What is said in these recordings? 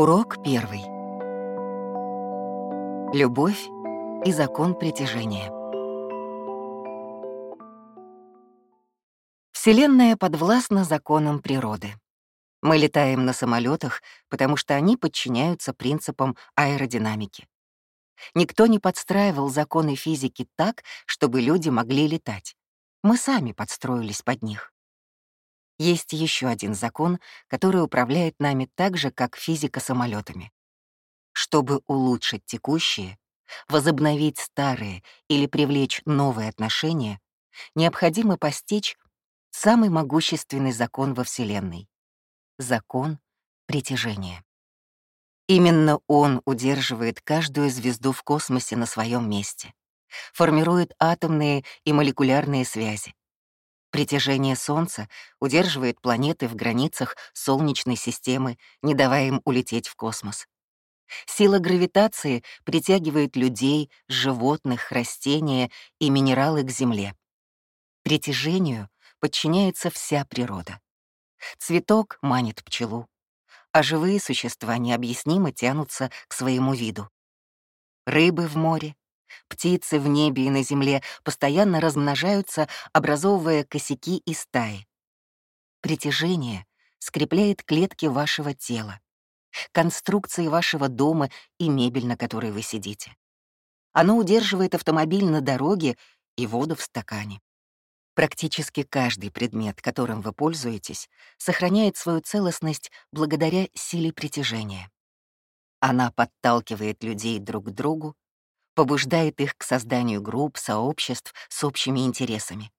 Урок первый. Любовь и закон притяжения. Вселенная подвластна законам природы. Мы летаем на самолетах, потому что они подчиняются принципам аэродинамики. Никто не подстраивал законы физики так, чтобы люди могли летать. Мы сами подстроились под них. Есть еще один закон, который управляет нами так же, как физика самолетами. Чтобы улучшить текущие, возобновить старые или привлечь новые отношения, необходимо постичь самый могущественный закон во Вселенной — закон притяжения. Именно он удерживает каждую звезду в космосе на своем месте, формирует атомные и молекулярные связи, Притяжение Солнца удерживает планеты в границах Солнечной системы, не давая им улететь в космос. Сила гравитации притягивает людей, животных, растения и минералы к Земле. Притяжению подчиняется вся природа. Цветок манит пчелу, а живые существа необъяснимо тянутся к своему виду. Рыбы в море, Птицы в небе и на земле постоянно размножаются, образовывая косяки и стаи. Притяжение скрепляет клетки вашего тела, конструкции вашего дома и мебель, на которой вы сидите. Оно удерживает автомобиль на дороге и воду в стакане. Практически каждый предмет, которым вы пользуетесь, сохраняет свою целостность благодаря силе притяжения. Она подталкивает людей друг к другу, побуждает их к созданию групп, сообществ с общими интересами.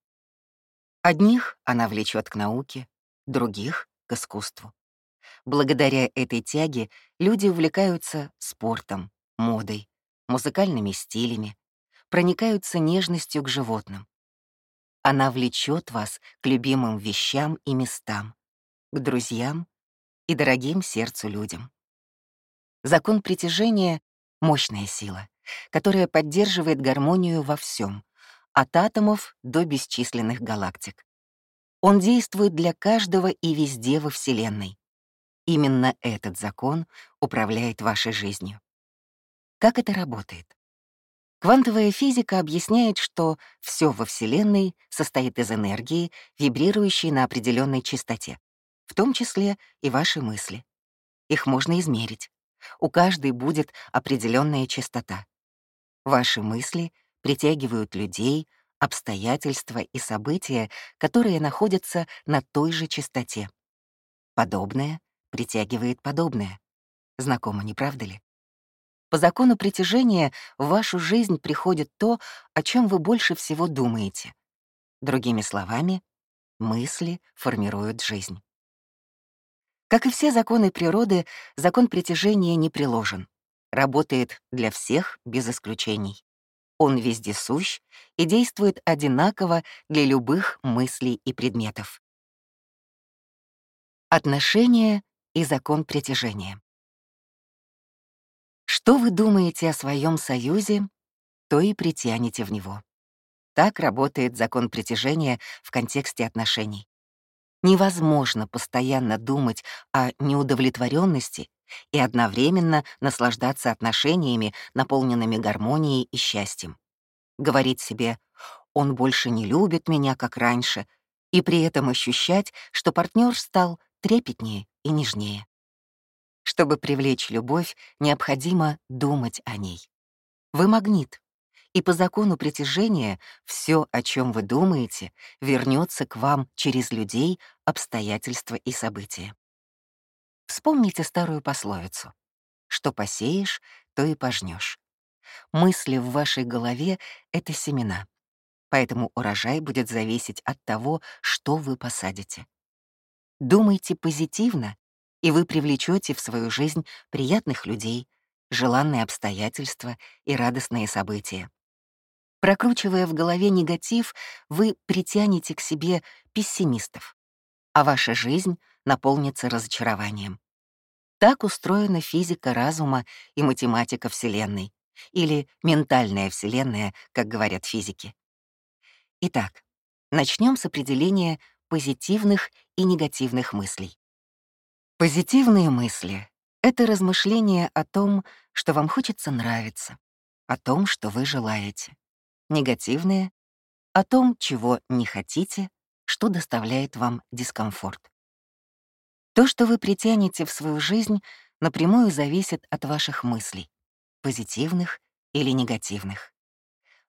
Одних она влечет к науке, других — к искусству. Благодаря этой тяге люди увлекаются спортом, модой, музыкальными стилями, проникаются нежностью к животным. Она влечет вас к любимым вещам и местам, к друзьям и дорогим сердцу людям. Закон притяжения — мощная сила которая поддерживает гармонию во всем, от атомов до бесчисленных галактик. Он действует для каждого и везде во Вселенной. Именно этот закон управляет вашей жизнью. Как это работает? Квантовая физика объясняет, что все во Вселенной состоит из энергии, вибрирующей на определенной частоте, в том числе и ваши мысли. Их можно измерить. У каждой будет определенная частота. Ваши мысли притягивают людей, обстоятельства и события, которые находятся на той же частоте. Подобное притягивает подобное. Знакомо, не правда ли? По закону притяжения в вашу жизнь приходит то, о чем вы больше всего думаете. Другими словами, мысли формируют жизнь. Как и все законы природы, закон притяжения не приложен работает для всех без исключений. Он вездесущ и действует одинаково для любых мыслей и предметов. Отношения и закон притяжения. Что вы думаете о своем союзе, то и притянете в него. Так работает закон притяжения в контексте отношений. Невозможно постоянно думать о неудовлетворенности и одновременно наслаждаться отношениями, наполненными гармонией и счастьем. Говорить себе «он больше не любит меня, как раньше», и при этом ощущать, что партнер стал трепетнее и нежнее. Чтобы привлечь любовь, необходимо думать о ней. Вы магнит, и по закону притяжения все, о чем вы думаете, вернется к вам через людей, обстоятельства и события. Вспомните старую пословицу. Что посеешь, то и пожнешь. Мысли в вашей голове — это семена, поэтому урожай будет зависеть от того, что вы посадите. Думайте позитивно, и вы привлечете в свою жизнь приятных людей, желанные обстоятельства и радостные события. Прокручивая в голове негатив, вы притянете к себе пессимистов, а ваша жизнь наполнится разочарованием. Так устроена физика разума и математика Вселенной, или ментальная Вселенная, как говорят физики. Итак, начнем с определения позитивных и негативных мыслей. Позитивные мысли Это размышление о том, что вам хочется нравиться, о том, что вы желаете. Негативное — о том, чего не хотите, что доставляет вам дискомфорт. То, что вы притянете в свою жизнь, напрямую зависит от ваших мыслей, позитивных или негативных.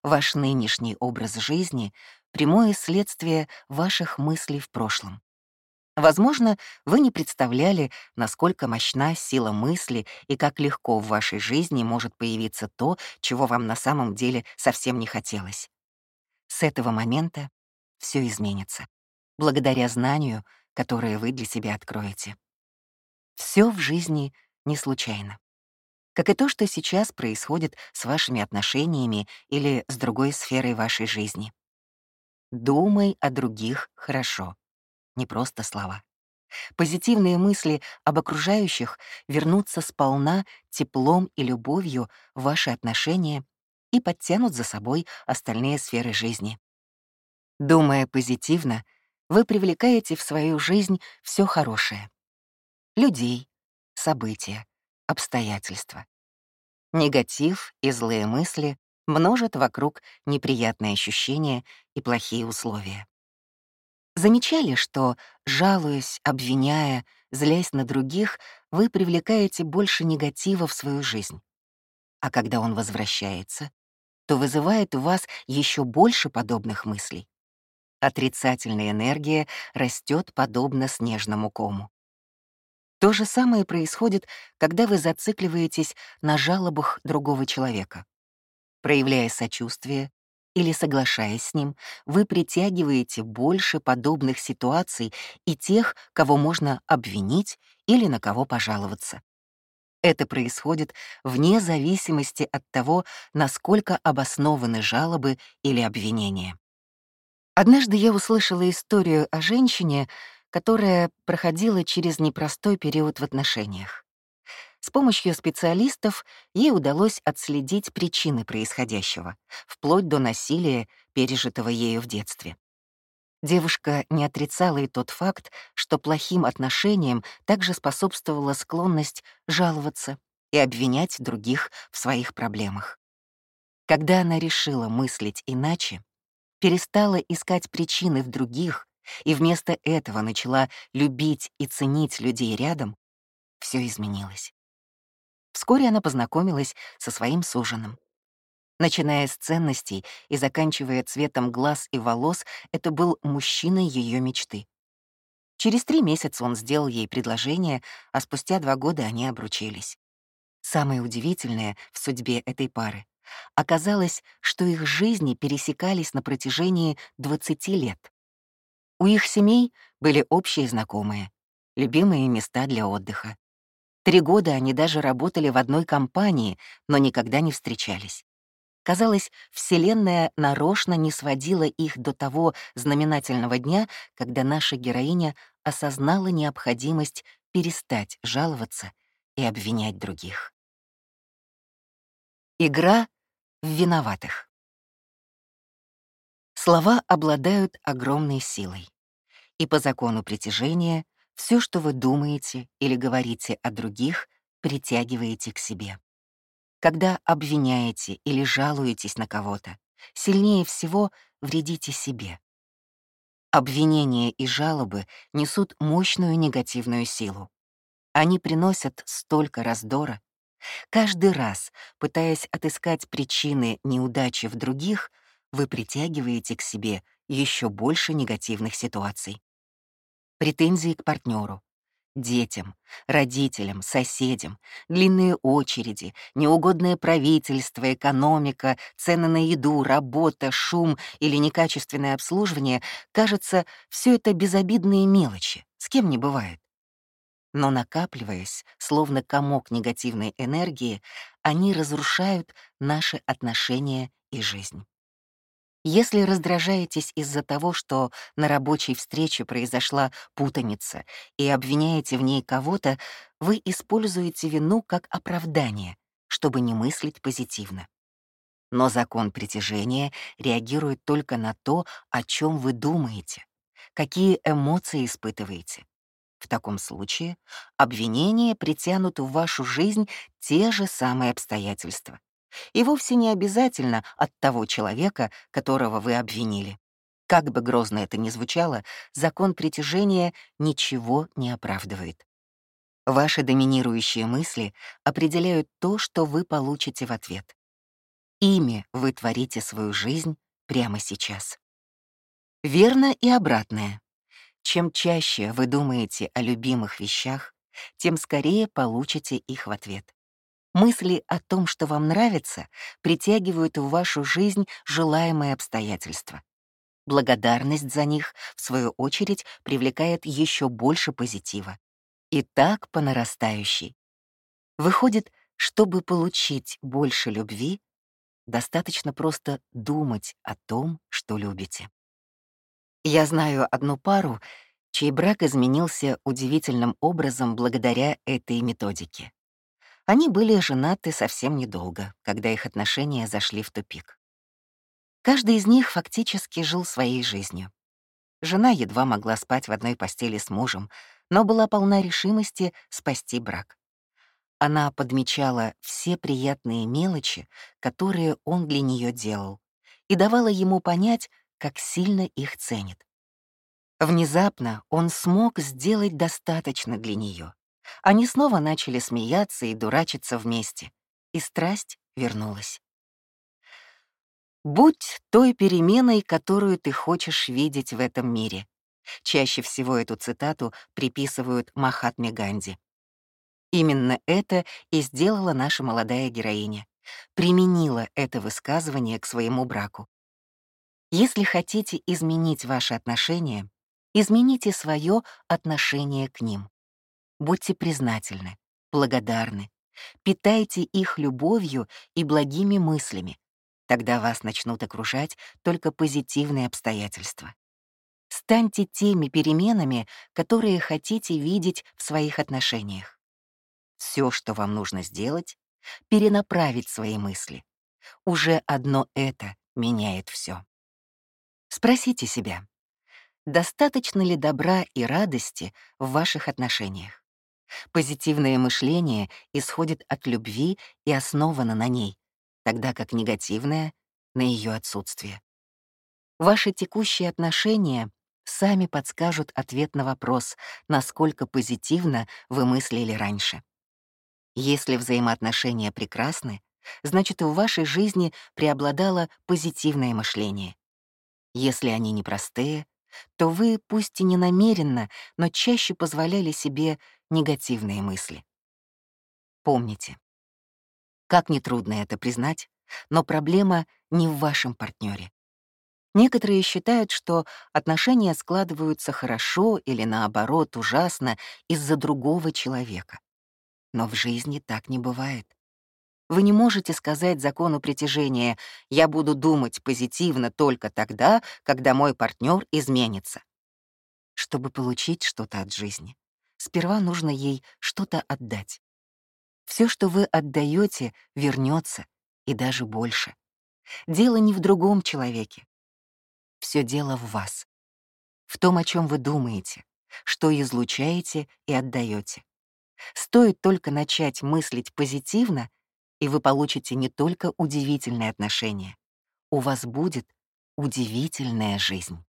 Ваш нынешний образ жизни — прямое следствие ваших мыслей в прошлом. Возможно, вы не представляли, насколько мощна сила мысли и как легко в вашей жизни может появиться то, чего вам на самом деле совсем не хотелось. С этого момента все изменится, благодаря знанию, которое вы для себя откроете. Все в жизни не случайно. Как и то, что сейчас происходит с вашими отношениями или с другой сферой вашей жизни. Думай о других хорошо, не просто слова. Позитивные мысли об окружающих вернутся сполна теплом и любовью в ваши отношения и подтянут за собой остальные сферы жизни. Думая позитивно, вы привлекаете в свою жизнь все хорошее. Людей, события, обстоятельства. Негатив и злые мысли множат вокруг неприятные ощущения и плохие условия. Замечали, что, жалуясь, обвиняя, злясь на других, вы привлекаете больше негатива в свою жизнь. А когда он возвращается, то вызывает у вас еще больше подобных мыслей. Отрицательная энергия растет подобно снежному кому. То же самое происходит, когда вы зацикливаетесь на жалобах другого человека. Проявляя сочувствие или соглашаясь с ним, вы притягиваете больше подобных ситуаций и тех, кого можно обвинить или на кого пожаловаться. Это происходит вне зависимости от того, насколько обоснованы жалобы или обвинения. Однажды я услышала историю о женщине, которая проходила через непростой период в отношениях. С помощью специалистов ей удалось отследить причины происходящего, вплоть до насилия, пережитого ею в детстве. Девушка не отрицала и тот факт, что плохим отношениям также способствовала склонность жаловаться и обвинять других в своих проблемах. Когда она решила мыслить иначе, перестала искать причины в других и вместо этого начала любить и ценить людей рядом, все изменилось. Вскоре она познакомилась со своим суженым. Начиная с ценностей и заканчивая цветом глаз и волос, это был мужчина ее мечты. Через три месяца он сделал ей предложение, а спустя два года они обручились. Самое удивительное в судьбе этой пары Оказалось, что их жизни пересекались на протяжении 20 лет. У их семей были общие знакомые, любимые места для отдыха. Три года они даже работали в одной компании, но никогда не встречались. Казалось, Вселенная нарочно не сводила их до того знаменательного дня, когда наша героиня осознала необходимость перестать жаловаться и обвинять других. Игра в виноватых. Слова обладают огромной силой. И по закону притяжения все, что вы думаете или говорите о других, притягиваете к себе. Когда обвиняете или жалуетесь на кого-то, сильнее всего вредите себе. Обвинения и жалобы несут мощную негативную силу. Они приносят столько раздора, Каждый раз, пытаясь отыскать причины неудачи в других, вы притягиваете к себе еще больше негативных ситуаций. Претензии к партнеру, детям, родителям, соседям, длинные очереди, неугодное правительство, экономика, цены на еду, работа, шум или некачественное обслуживание, кажется, все это безобидные мелочи, с кем не бывает. Но накапливаясь, словно комок негативной энергии, они разрушают наши отношения и жизнь. Если раздражаетесь из-за того, что на рабочей встрече произошла путаница и обвиняете в ней кого-то, вы используете вину как оправдание, чтобы не мыслить позитивно. Но закон притяжения реагирует только на то, о чем вы думаете, какие эмоции испытываете. В таком случае обвинения притянут в вашу жизнь те же самые обстоятельства. И вовсе не обязательно от того человека, которого вы обвинили. Как бы грозно это ни звучало, закон притяжения ничего не оправдывает. Ваши доминирующие мысли определяют то, что вы получите в ответ. Ими вы творите свою жизнь прямо сейчас. Верно и обратное. Чем чаще вы думаете о любимых вещах, тем скорее получите их в ответ. Мысли о том, что вам нравится, притягивают в вашу жизнь желаемые обстоятельства. Благодарность за них, в свою очередь, привлекает еще больше позитива. И так по нарастающей. Выходит, чтобы получить больше любви, достаточно просто думать о том, что любите. Я знаю одну пару, чей брак изменился удивительным образом благодаря этой методике. Они были женаты совсем недолго, когда их отношения зашли в тупик. Каждый из них фактически жил своей жизнью. Жена едва могла спать в одной постели с мужем, но была полна решимости спасти брак. Она подмечала все приятные мелочи, которые он для нее делал, и давала ему понять, как сильно их ценит. Внезапно он смог сделать достаточно для нее. Они снова начали смеяться и дурачиться вместе, и страсть вернулась. Будь той переменой, которую ты хочешь видеть в этом мире. Чаще всего эту цитату приписывают Махатме Ганди. Именно это и сделала наша молодая героиня. Применила это высказывание к своему браку. Если хотите изменить ваши отношения, измените свое отношение к ним. Будьте признательны, благодарны, питайте их любовью и благими мыслями. Тогда вас начнут окружать только позитивные обстоятельства. Станьте теми переменами, которые хотите видеть в своих отношениях. Все, что вам нужно сделать, перенаправить свои мысли. Уже одно это меняет все. Спросите себя, достаточно ли добра и радости в ваших отношениях? Позитивное мышление исходит от любви и основано на ней, тогда как негативное — на ее отсутствие. Ваши текущие отношения сами подскажут ответ на вопрос, насколько позитивно вы мыслили раньше. Если взаимоотношения прекрасны, значит, в вашей жизни преобладало позитивное мышление. Если они непростые, то вы, пусть и не намеренно, но чаще позволяли себе негативные мысли. Помните, как нетрудно это признать, но проблема не в вашем партнере. Некоторые считают, что отношения складываются хорошо или, наоборот, ужасно из-за другого человека. Но в жизни так не бывает. Вы не можете сказать закону притяжения «я буду думать позитивно только тогда, когда мой партнер изменится». Чтобы получить что-то от жизни, сперва нужно ей что-то отдать. Все, что вы отдаете, вернется, и даже больше. Дело не в другом человеке. Все дело в вас, в том, о чем вы думаете, что излучаете и отдаете. Стоит только начать мыслить позитивно, и вы получите не только удивительные отношения, у вас будет удивительная жизнь.